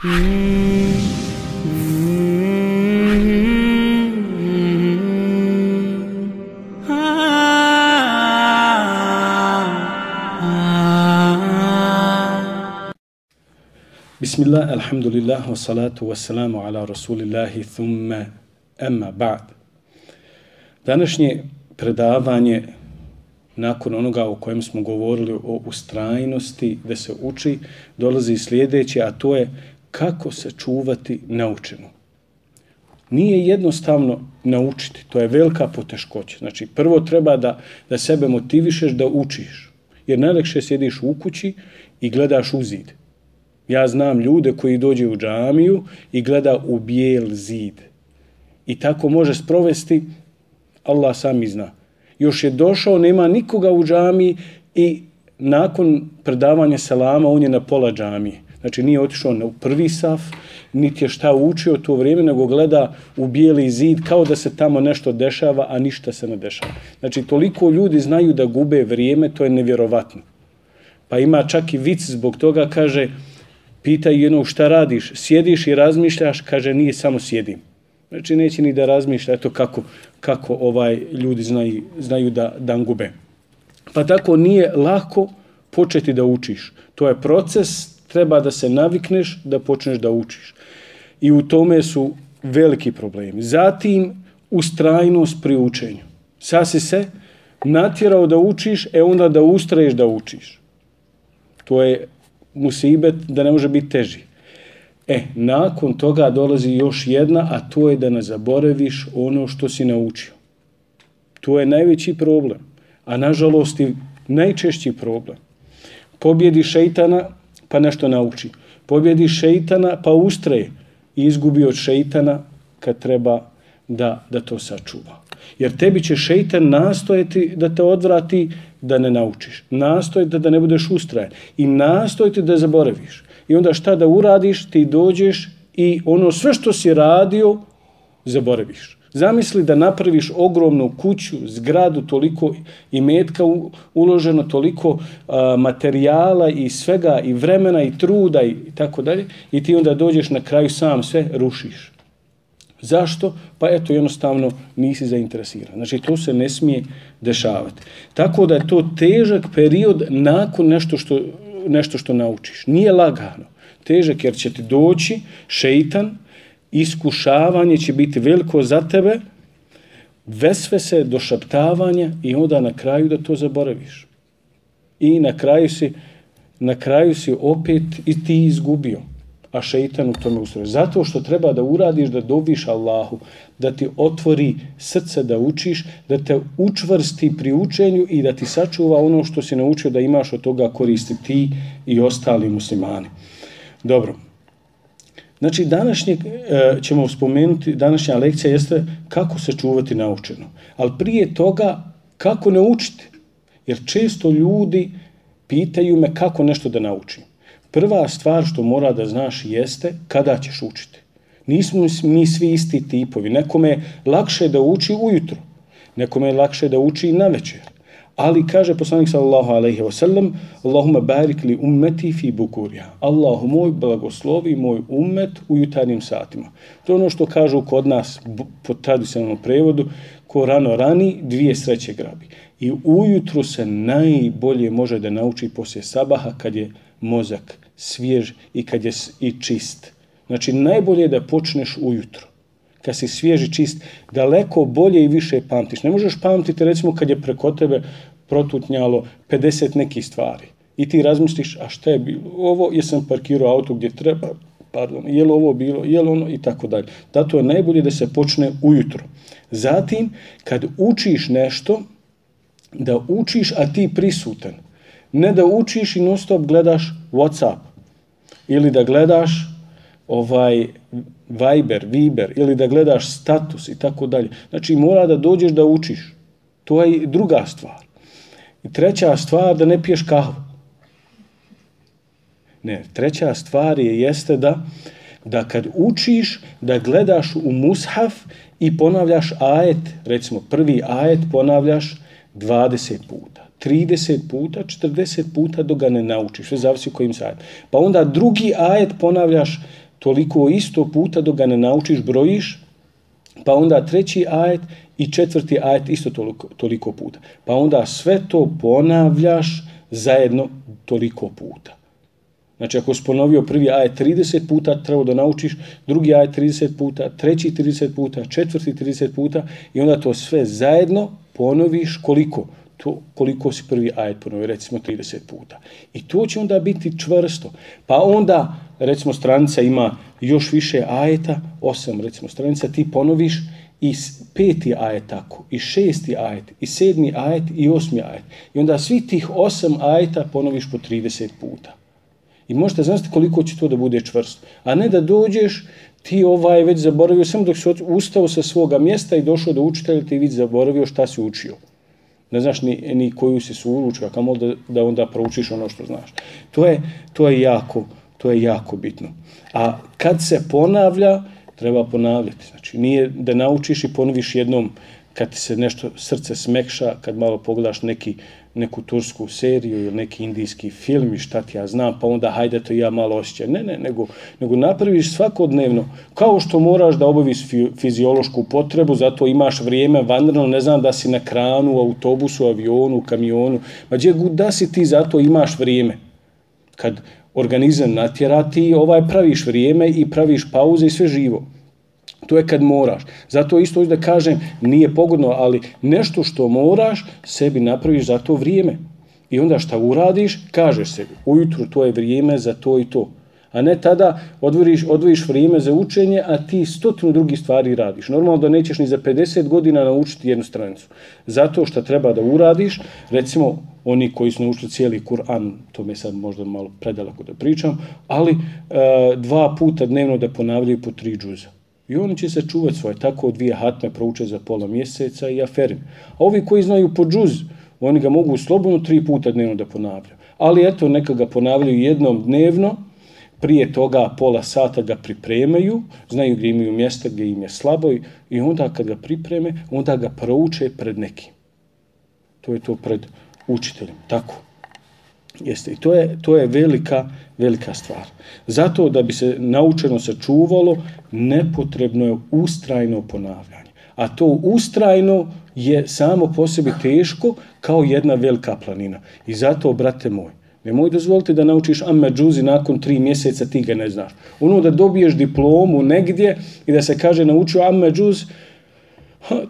Bismillah, alhamdulillah, wa salatu wa salamu ala rasulillahi thumma emma ba'd. Današnje predavanje nakon onoga o kojem smo govorili o ustrajnosti da se uči, dolazi sljedeće, a to je kako se čuvati naučeno. Nije jednostavno naučiti, to je velika poteškoća. Znači, prvo treba da, da sebe motivišeš da učiš, jer najlekše sjediš u kući i gledaš u zid. Ja znam ljude koji dođe u džamiju i gleda u bijel zid. I tako može sprovesti, Allah sami zna. Još je došao, nema nikoga u džamiji i nakon predavanja selama on je na pola džamije. Znači nije otišao na prvi saf, niti je šta učio to vrijeme, nego gleda u bijeli zid kao da se tamo nešto dešava, a ništa se ne dešava. Znači toliko ljudi znaju da gube vrijeme, to je nevjerovatno. Pa ima čak i vic zbog toga, kaže, pitaju jednog šta radiš, sjediš i razmišljaš, kaže nije samo sjedim. Znači neće ni da razmišlja eto kako, kako ovaj ljudi znaju, znaju da dan gube. Pa tako nije lako početi da učiš. To je proces, treba da se navikneš da počneš da učiš. I u tome su veliki problemi. Zatim, ustrajnost pri učenju. Sad si se natjerao da učiš, e onda da ustraješ da učiš. To je musibet da ne može biti teži. E, nakon toga dolazi još jedna, a to je da ne zaboraviš ono što si naučio. To je najveći problem. A nažalost i najčešći problem. Pobjedi šeitana, pa nešto nauči. Pobjedi šeitana, pa ustraje i izgubi od šeitana kad treba da, da to sačuva. Jer tebi će šeitan nastojati da te odvrati da ne naučiš. Nastojati da ne budeš ustrajen. I nastojati da zaboraviš. I onda šta da uradiš, ti dođeš i ono sve što si radio, zaboraviš. Zamisli da napraviš ogromnu kuću, zgradu, toliko i metka uloženo, toliko a, materijala i svega i vremena i truda i tako dalje i ti onda dođeš na kraju sam sve rušiš. Zašto? Pa eto, jednostavno nisi zainteresiran. Znači, to se ne smije dešavati. Tako da je to težak period nakon nešto što, nešto što naučiš. Nije lagano. Težak jer će ti doći šeitan, iskušavanje će biti veliko za tebe, vesve se do šaptavanja i onda na kraju da to zaboraviš. I na kraju si, na kraju si opet i ti izgubio a šeitan u tome ustroje. Zato što treba da uradiš, da dobiš Allahu, da ti otvori srce da učiš, da te učvrsti pri učenju i da ti sačuva ono što si naučio da imaš od toga koristi ti i ostali muslimani. Dobro. Znači, današnje e, ćemo spomenuti, današnja lekcija jeste kako se čuvati naučeno. Ali prije toga, kako ne učiti? Jer često ljudi pitaju me kako nešto da naučim. Prva stvar što mora da znaš jeste kada ćeš učiti. Nismo mi svi isti tipovi. Nekome je lakše da uči ujutro, nekome je lakše da uči na večer. Ali kaže poslanik sallallahu alejhi ve sellem: "Allahumma barik li ummati fi bukurja." Allahu moj blagoslovi moj ummet u jutarnjim satima. To je ono što kažu kod nas po tradicionalnom prevodu, ko rano rani, dvije sreće grabi. I ujutru se najbolje može da nauči poslije sabaha kad je mozak svjež i kad je i čist. Znači, najbolje je da počneš ujutro. Kad si svježi, čist, daleko bolje i više pamtiš. Ne možeš pamtiti, recimo, kad je preko tebe protutnjalo 50 nekih stvari. I ti razmisliš, a šta je bilo? Ovo, jesam parkirao auto gdje treba, pardon, je li ovo bilo, je li ono, i tako dalje. Zato je najbolje da se počne ujutro. Zatim, kad učiš nešto, da učiš, a ti prisutan. Ne da učiš i non stop gledaš Whatsapp ili da gledaš ovaj Viber, Viber ili da gledaš status i tako dalje. Znači mora da dođeš da učiš. To je druga stvar. I treća stvar da ne piješ kahvu. Ne, treća stvar je jeste da da kad učiš da gledaš u mushaf i ponavljaš ajet, recimo prvi ajet ponavljaš 20 puta. 30 puta, 40 puta dok ga ne naučiš, sve zavisi kojim sajt. Pa onda drugi ajet ponavljaš toliko isto puta dok ga ne naučiš, brojiš, pa onda treći ajet i četvrti ajet isto toliko, toliko puta. Pa onda sve to ponavljaš zajedno toliko puta. Znači, ako si ponovio prvi ajet 30 puta, treba da naučiš drugi ajet 30 puta, treći 30 puta, četvrti 30 puta i onda to sve zajedno ponoviš koliko? To, koliko si prvi ajet ponovio, recimo 30 puta. I to će onda biti čvrsto. Pa onda, recimo, stranica ima još više ajeta, osam, recimo, stranica, ti ponoviš i peti ajet tako, i šesti ajet, i sedmi ajet, i osmi ajet. I onda svi tih osam ajeta ponoviš po 30 puta. I možete znati koliko će to da bude čvrsto. A ne da dođeš, ti ovaj već zaboravio, samo dok si ustao sa svoga mjesta i došao do učitelja, ti već zaboravio šta si učio. Ne znaš ni, ni koju si su kamo da, da onda proučiš ono što znaš. To je, to je jako, to je jako bitno. A kad se ponavlja, treba ponavljati. Znači, nije da naučiš i ponoviš jednom kad ti se nešto srce smekša, kad malo pogledaš neki neku tursku seriju ili neki indijski film i šta ti ja znam, pa onda hajde to ja malo osjećam. Ne, ne, nego, nego napraviš svakodnevno, kao što moraš da obaviš fiziološku potrebu, zato imaš vrijeme vanredno, ne znam da si na kranu, autobusu, avionu, kamionu, ma gdje da si ti, zato imaš vrijeme. Kad organizam natjera, ti ovaj praviš vrijeme i praviš pauze i sve živo. To je kad moraš. Zato isto da kažem, nije pogodno, ali nešto što moraš, sebi napraviš za to vrijeme. I onda šta uradiš, kažeš sebi, ujutru to je vrijeme za to i to. A ne tada odvojiš, odvojiš vrijeme za učenje, a ti stotinu drugih stvari radiš. Normalno da nećeš ni za 50 godina naučiti jednu stranicu. Zato što treba da uradiš, recimo oni koji su naučili cijeli Kur'an, to mi je sad možda malo predaleko da pričam, ali e, dva puta dnevno da ponavljaju po tri džuza. I oni će se čuvati svoje, tako dvije hatme prouče za pola mjeseca i aferin. A ovi koji znaju po džuz, oni ga mogu slobodno tri puta dnevno da ponavljaju. Ali eto, neka ga ponavljaju jednom dnevno, prije toga pola sata ga pripremaju, znaju gdje imaju mjesta gdje im je slabo i onda kad ga pripreme, onda ga prouče pred nekim. To je to pred učiteljem. Tako. Jeste. I to je, to je velika, velika stvar. Zato da bi se naučeno sačuvalo, nepotrebno je ustrajno ponavljanje. A to ustrajno je samo po sebi teško kao jedna velika planina. I zato, brate moj, nemoj dozvoliti da naučiš amma džuzi nakon tri mjeseca, ti ga ne znaš. Ono da dobiješ diplomu negdje i da se kaže naučio amma džuz,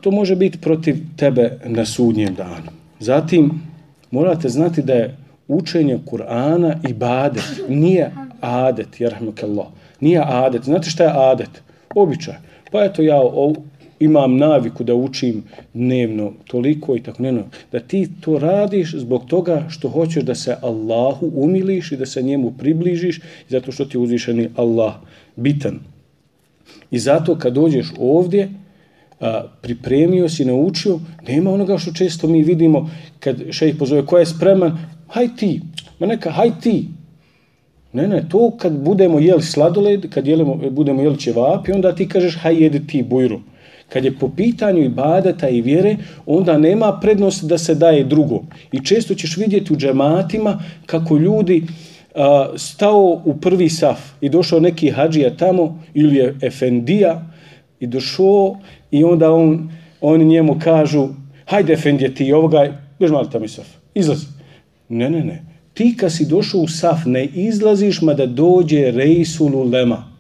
to može biti protiv tebe na sudnjem danu. Zatim, morate znati da je učenje Kur'ana i badet. Nije adet, jerahmekallah. Nije adet. Znate šta je adet? Običaj. Pa eto ja ov, imam naviku da učim dnevno toliko i tako dnevno. da ti to radiš zbog toga što hoćeš da se Allahu umiliš i da se njemu približiš zato što ti je uzvišeni Allah bitan. I zato kad dođeš ovdje, a, pripremio si, naučio, nema onoga što često mi vidimo kad šejh pozove ko je spreman, haj ti, ma neka, haj ti. Ne, ne, to kad budemo jeli sladoled, kad jelimo, budemo jeli ćevapi, onda ti kažeš haj jedi ti bujru. Kad je po pitanju ibadeta i vjere, onda nema prednost da se daje drugo. I često ćeš vidjeti u džematima kako ljudi a, stao u prvi saf i došao neki hađija tamo ili je efendija i došao i onda on, oni njemu kažu hajde efendija ti ovoga, još malo tamo i saf, izlazi. Ne, ne, ne. Ti kad si došao u saf, ne izlaziš ma da dođe rejsul ulema.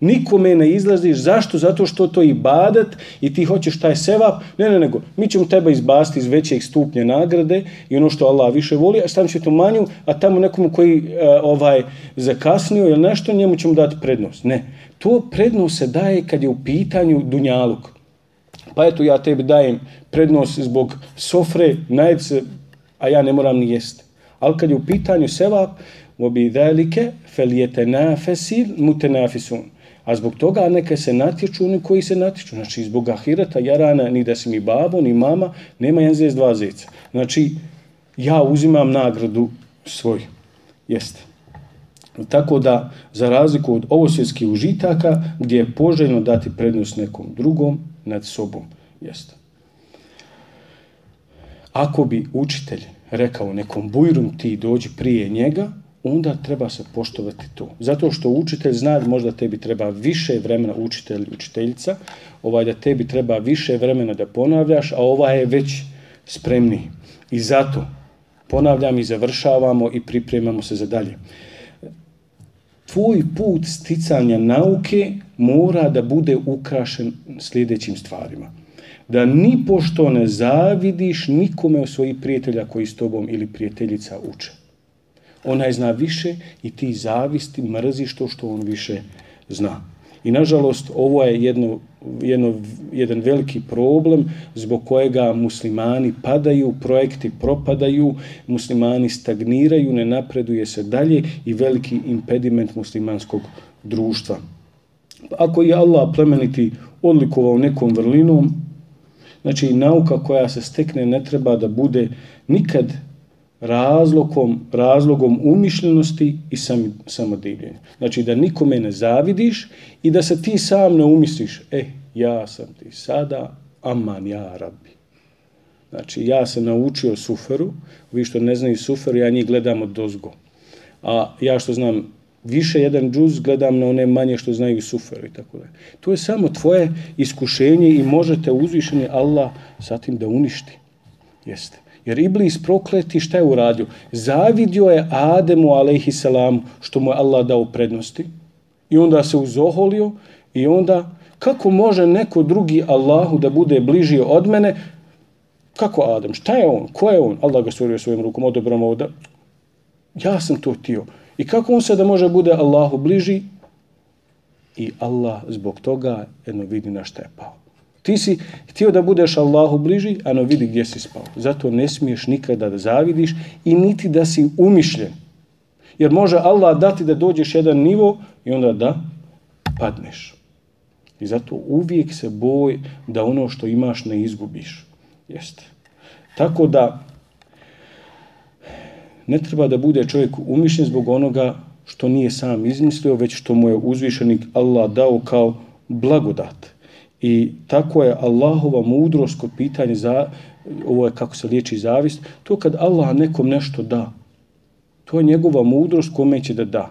Nikome ne izlaziš. Zašto? Zato što to i badat i ti hoćeš taj sevap. Ne, ne, nego. Mi ćemo teba izbasti iz većeg stupnja nagrade i ono što Allah više voli, a stavim će to manju, a tamo nekomu koji uh, ovaj zakasnio ili nešto, njemu ćemo dati prednost. Ne. To prednost se daje kad je u pitanju dunjaluk. Pa eto, ja tebi dajem prednost zbog sofre, najce, a ja ne moram ni jesti. Ali kad je u pitanju sevap, obi velike, felijete nafesil, mutenafisun. A zbog toga neke se natječu oni koji se natječu. Znači, zbog ahirata, jarana, ni da si mi babo, ni mama, nema jedan zez, dva zeca. Znači, ja uzimam nagradu svoj. Jeste. Tako da, za razliku od ovosvjetskih užitaka, gdje je poželjno dati prednost nekom drugom nad sobom. Jeste ako bi učitelj rekao nekom bujrum ti dođi prije njega, onda treba se poštovati to. Zato što učitelj zna da možda tebi treba više vremena, učitelj, učiteljica, ovaj da tebi treba više vremena da ponavljaš, a ovaj je već spremni. I zato ponavljam i završavamo i pripremamo se za dalje. Tvoj put sticanja nauke mora da bude ukrašen sljedećim stvarima. Da ni pošto ne zavidiš nikome od svojih prijatelja koji s tobom ili prijateljica uče. Onaj zna više i ti zavisti, mrziš to što on više zna. I nažalost, ovo je jedno, jedno, jedan veliki problem zbog kojega muslimani padaju, projekti propadaju, muslimani stagniraju, ne napreduje se dalje i veliki impediment muslimanskog društva. Ako je Allah plemeniti odlikovao nekom vrlinom, znači nauka koja se stekne ne treba da bude nikad razlogom, razlogom umišljenosti i sam, samodivljenja. Znači da nikome ne zavidiš i da se ti sam ne umisliš, e, ja sam ti sada, aman ja rabi. Znači ja sam naučio suferu, vi što ne znaju suferu, ja njih gledam od dozgo. A ja što znam više jedan džuz, gledam na one manje što znaju suferu i tako dalje. To je samo tvoje iskušenje i možete uzvišeni Allah sa tim da uništi. Jeste. Jer Iblis prokleti šta je uradio? Zavidio je Ademu alaihissalam što mu je Allah dao prednosti i onda se uzoholio i onda kako može neko drugi Allahu da bude bliži od mene? Kako Adem? Šta je on? Ko je on? Allah ga stvorio svojim rukom, odobrom da Ja sam to tio. I kako on se da može bude Allahu bliži? I Allah zbog toga jedno vidi na šta je pao. Ti si htio da budeš Allahu bliži, a no vidi gdje si spao. Zato ne smiješ nikada da zavidiš i niti da si umišljen. Jer može Allah dati da dođeš jedan nivo i onda da padneš. I zato uvijek se boj da ono što imaš ne izgubiš. Jeste. Tako da ne treba da bude čovjek umišljen zbog onoga što nije sam izmislio, već što mu je uzvišenik Allah dao kao blagodat. I tako je Allahova mudrost kod pitanja za ovo je kako se liječi zavist, to kad Allah nekom nešto da. To je njegova mudrost kome će da da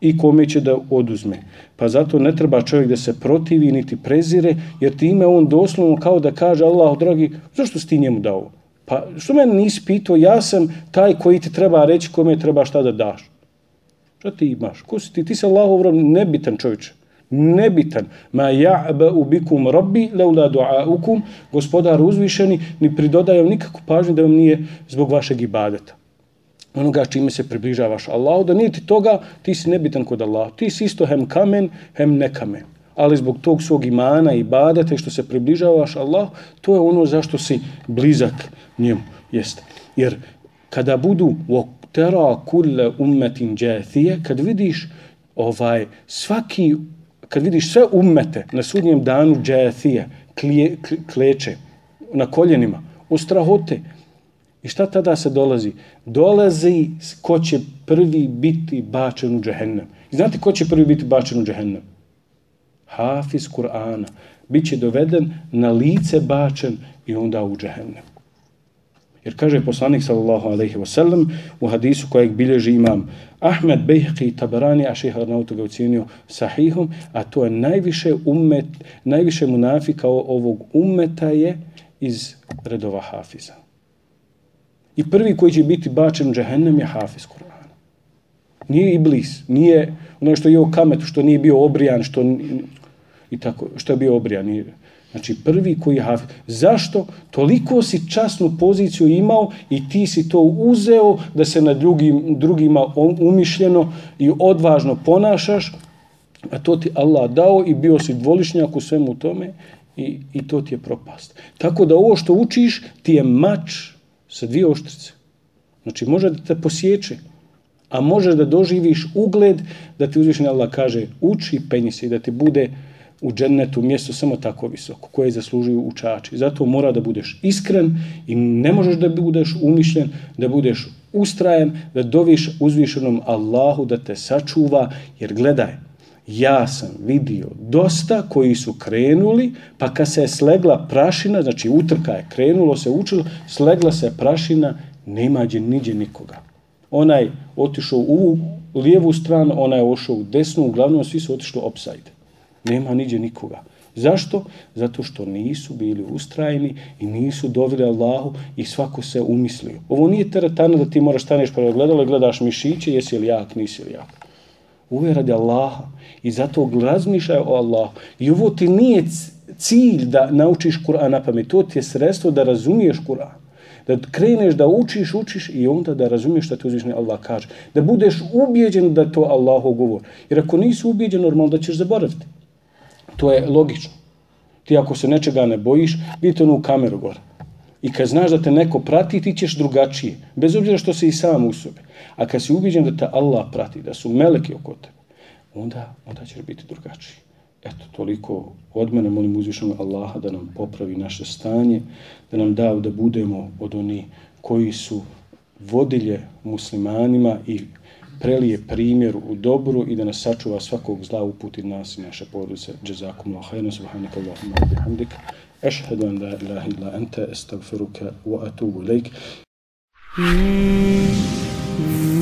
i kome će da oduzme. Pa zato ne treba čovjek da se protivi niti prezire, jer time on doslovno kao da kaže Allah, dragi, zašto si ti njemu dao? Pa što mene nisi pitao, ja sam taj koji ti treba reći kome treba šta da daš. Šta ti imaš? Ko si ti? Ti si Allahov nebitan čovječe nebitan. Ma ja'ba ubikum rabbi leula du'aukum, gospodar uzvišeni, ni pridodajem nikakvu pažnju da vam nije zbog vašeg ibadeta. Onoga čime se približavaš Allahu, da nije ti toga, ti si nebitan kod Allaha. Ti si isto hem kamen, hem nekamen. Ali zbog tog svog imana i ibadeta što se približavaš Allah, to je ono zašto si blizak njemu. Jeste. Jer kada budu tera kulle ummetin džathije, kad vidiš ovaj svaki kad vidiš sve ummete na sudnjem danu džethije, kleče na koljenima, u strahote, i šta tada se dolazi? Dolazi ko će prvi biti bačen u džehennem. I znate ko će prvi biti bačen u džehennem? Hafiz Kur'ana. Biće doveden na lice bačen i onda u džehennem. Jer kaže poslanik sallallahu alejhi ve sellem u hadisu kojeg bilježi imam Ahmed Bejhqi Tabarani, a šeha Arnautu ga ucijenio sahihom, a to je najviše, umet, najviše munafika ovog umeta je iz redova Hafiza. I prvi koji će biti bačen u džehennem je Hafiz Kur'ana. Nije Iblis, nije ono što je o kametu, što nije bio obrijan, što, i tako, što je bio obrijan. Znači prvi koji je hafiz. Zašto? Toliko si časnu poziciju imao i ti si to uzeo da se na drugim, drugima umišljeno i odvažno ponašaš, a to ti Allah dao i bio si dvolišnjak u svemu tome i, i to ti je propast. Tako da ovo što učiš ti je mač sa dvije oštrice. Znači može da te posjeće, a možeš da doživiš ugled da ti uzvišenje Allah kaže uči, penji se i da ti bude u džennetu mjesto samo tako visoko koje zaslužuju učači. Zato mora da budeš iskren i ne možeš da budeš umišljen, da budeš ustrajen, da doviš uzvišenom Allahu da te sačuva, jer gledaj, ja sam vidio dosta koji su krenuli, pa kad se je slegla prašina, znači utrka je krenulo se učilo, slegla se prašina, nema gdje niđe nikoga. onaj otišao u lijevu stranu, onaj ošao u desnu, uglavnom svi su otišli upside. Nema niđe nikoga. Zašto? Zato što nisu bili ustrajni i nisu dovili Allahu i svako se umislio. Ovo nije teretana da ti moraš staneš pa gledalo i gledaš mišiće, jesi li jak, nisi li jak. Ovo je radi Allaha i zato razmišljaj o Allahu. I ovo ti nije cilj da naučiš Kur'an na pamet, to ti je sredstvo da razumiješ Kur'an. Da kreneš da učiš, učiš i onda da razumiješ šta ti uzvišni Allah kaže. Da budeš ubijeđen da to Allahu govor. Jer ako nisi ubijeđen, normalno da ćeš zaboraviti. To je logično. Ti ako se nečega ne bojiš, vidite onu kameru gore. I kad znaš da te neko prati, ti ćeš drugačije. Bez obzira što si i sam u sobi. A kad si ubiđen da te Allah prati, da su meleki oko tebe, onda, onda ćeš biti drugačiji. Eto, toliko od mene molim uzvišenog Allaha da nam popravi naše stanje, da nam da da budemo od oni koji su vodilje muslimanima i prelije primjer u dobru i da nas sačuva svakog zla uputi nas i naše porodice. Jazakum Allah khairan subhanaka Allahumma wa bihamdik. Ashhadu an la ilaha illa anta astaghfiruka wa atubu ilaik. Mm.